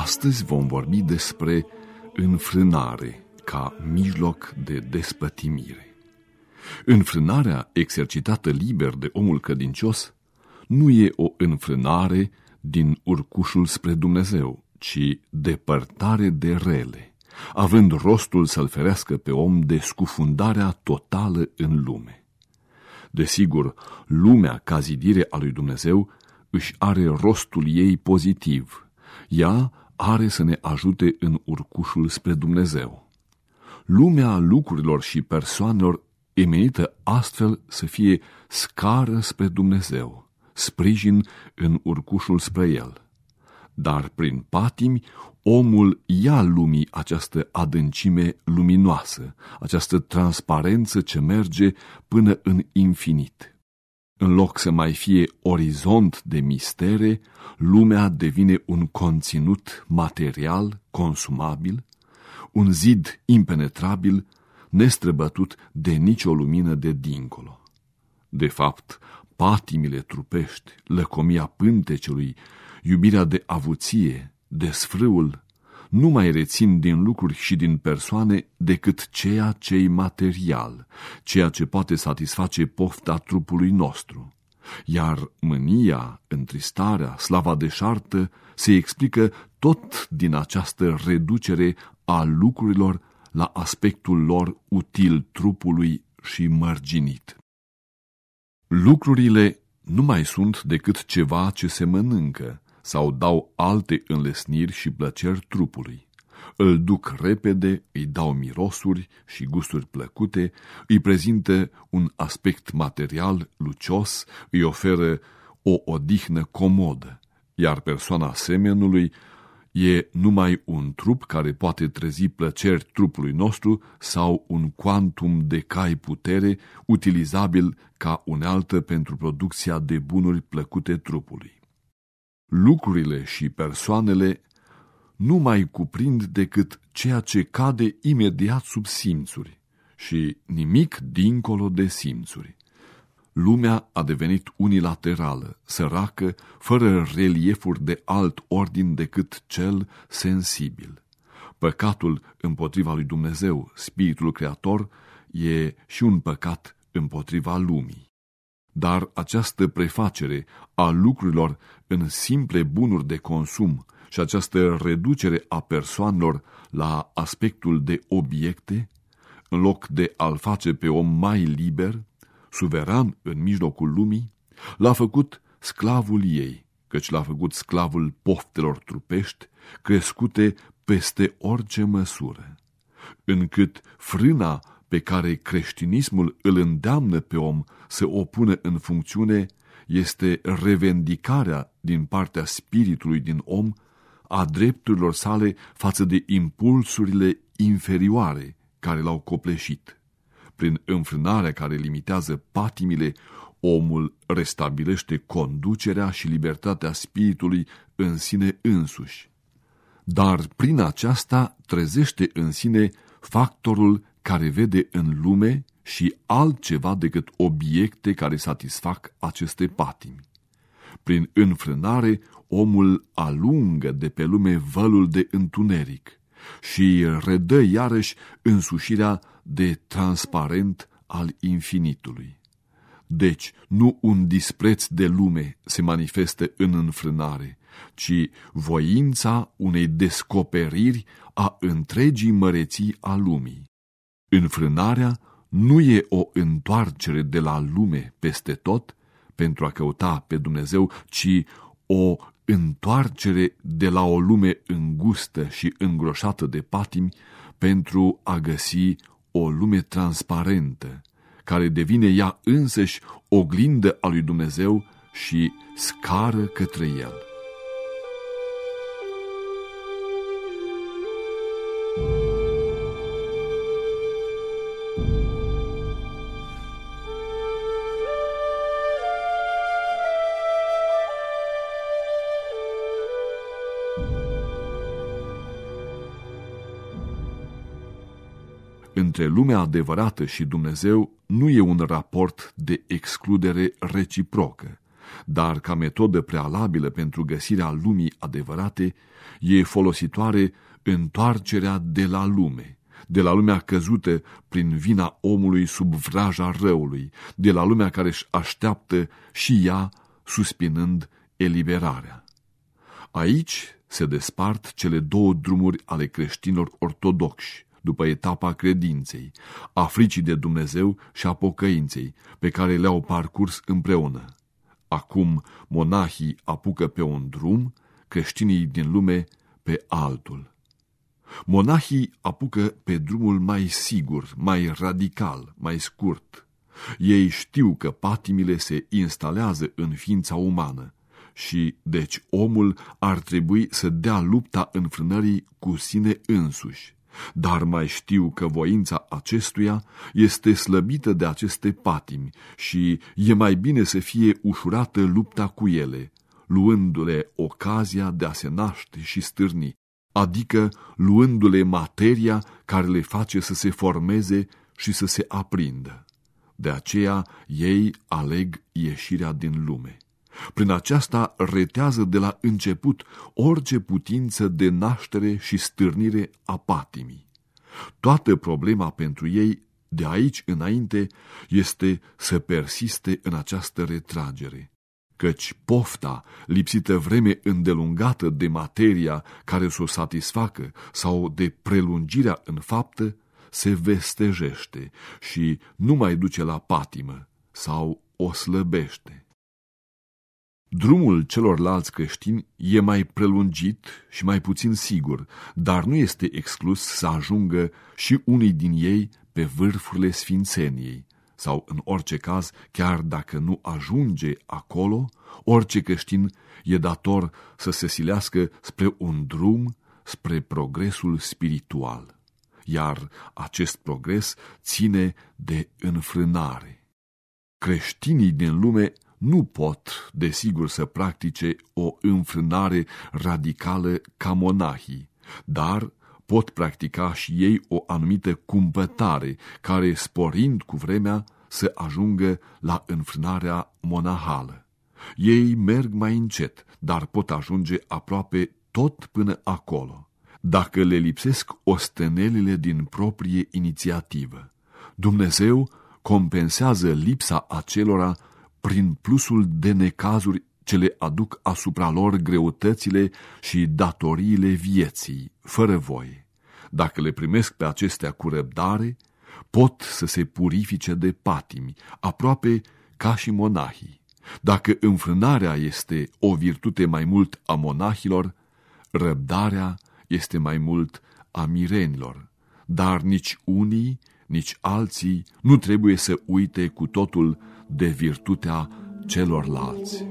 Astăzi vom vorbi despre înfrânare ca mijloc de despătimire. Înfrânarea exercitată liber de omul credincios nu e o înfrânare din urcușul spre Dumnezeu, ci depărtare de rele, având rostul să-l ferească pe om de scufundarea totală în lume. Desigur, lumea ca zidire a lui Dumnezeu își are rostul ei pozitiv. Ea are să ne ajute în urcușul spre Dumnezeu. Lumea lucrurilor și persoanelor e menită astfel să fie scară spre Dumnezeu, sprijin în urcușul spre El. Dar prin patimi, omul ia lumii această adâncime luminoasă, această transparență ce merge până în infinit. În loc să mai fie orizont de mistere, lumea devine un conținut material, consumabil, un zid impenetrabil, nestrăbătut de nicio lumină de dincolo. De fapt, patimile trupești, lăcomia pântecelui, iubirea de avuție, desfrâul, nu mai rețin din lucruri și din persoane decât ceea ce material, ceea ce poate satisface pofta trupului nostru. Iar mânia, întristarea, slava deșartă se explică tot din această reducere a lucrurilor la aspectul lor util trupului și mărginit. Lucrurile nu mai sunt decât ceva ce se mănâncă, sau dau alte înlesniri și plăceri trupului. Îl duc repede, îi dau mirosuri și gusturi plăcute, îi prezintă un aspect material lucios, îi oferă o odihnă comodă, iar persoana semenului e numai un trup care poate trezi plăceri trupului nostru sau un quantum de cai putere utilizabil ca unealtă pentru producția de bunuri plăcute trupului lucrurile și persoanele nu mai cuprind decât ceea ce cade imediat sub simțuri și nimic dincolo de simțuri. Lumea a devenit unilaterală, săracă, fără reliefuri de alt ordin decât cel sensibil. Păcatul împotriva lui Dumnezeu, Spiritul Creator, e și un păcat împotriva lumii. Dar această prefacere a lucrurilor în simple bunuri de consum și această reducere a persoanelor la aspectul de obiecte, în loc de a-l face pe om mai liber, suveran în mijlocul lumii, l-a făcut sclavul ei, căci l-a făcut sclavul poftelor trupești, crescute peste orice măsură, încât frâna pe care creștinismul îl îndeamnă pe om să o pună în funcțiune este revendicarea din partea spiritului din om a drepturilor sale față de impulsurile inferioare care l-au copleșit. Prin înfrânarea care limitează patimile, omul restabilește conducerea și libertatea spiritului în sine însuși. Dar prin aceasta trezește în sine factorul care vede în lume și altceva decât obiecte care satisfac aceste patimi. Prin înfrânare, omul alungă de pe lume vălul de întuneric și redă iarăși însușirea de transparent al infinitului. Deci, nu un dispreț de lume se manifestă în înfrânare, ci voința unei descoperiri a întregii măreții a lumii. Înfrânarea nu e o întoarcere de la lume peste tot pentru a căuta pe Dumnezeu, ci o întoarcere de la o lume îngustă și îngroșată de patimi pentru a găsi o lume transparentă, care devine ea însăși oglindă a lui Dumnezeu și scară către El. Între lumea adevărată și Dumnezeu nu e un raport de excludere reciprocă, dar ca metodă prealabilă pentru găsirea lumii adevărate, e folositoare întoarcerea de la lume, de la lumea căzută prin vina omului sub vraja răului, de la lumea care își așteaptă și ea, suspinând eliberarea. Aici se despart cele două drumuri ale creștinilor ortodoxi, după etapa credinței, a fricii de Dumnezeu și a pocăinței, pe care le-au parcurs împreună. Acum monahii apucă pe un drum, creștinii din lume pe altul. Monahii apucă pe drumul mai sigur, mai radical, mai scurt. Ei știu că patimile se instalează în ființa umană și, deci, omul ar trebui să dea lupta înfrânării cu sine însuși. Dar mai știu că voința acestuia este slăbită de aceste patimi și e mai bine să fie ușurată lupta cu ele, luându-le ocazia de a se naște și stârni, adică luându-le materia care le face să se formeze și să se aprindă. De aceea ei aleg ieșirea din lume. Prin aceasta retează de la început orice putință de naștere și stârnire a patimii. Toată problema pentru ei de aici înainte este să persiste în această retragere, căci pofta, lipsită vreme îndelungată de materia care să o satisfacă sau de prelungirea în faptă, se vestejește și nu mai duce la patimă sau o slăbește. Drumul celorlalți creștini e mai prelungit și mai puțin sigur, dar nu este exclus să ajungă și unii din ei pe vârfurile sfințeniei, sau în orice caz, chiar dacă nu ajunge acolo, orice creștin e dator să se silească spre un drum, spre progresul spiritual. Iar acest progres ține de înfrânare. Creștinii din lume nu pot, desigur, să practice o înfrânare radicală ca monahii, dar pot practica și ei o anumită cumpătare, care, sporind cu vremea, să ajungă la înfrânarea monahală. Ei merg mai încet, dar pot ajunge aproape tot până acolo, dacă le lipsesc ostenelile din proprie inițiativă. Dumnezeu compensează lipsa acelora prin plusul de necazuri ce le aduc asupra lor greutățile și datoriile vieții, fără voie. Dacă le primesc pe acestea cu răbdare, pot să se purifice de patimi, aproape ca și monahii. Dacă înfrânarea este o virtute mai mult a monahilor, răbdarea este mai mult a mirenilor. Dar nici unii, nici alții nu trebuie să uite cu totul de virtutea celorlalți.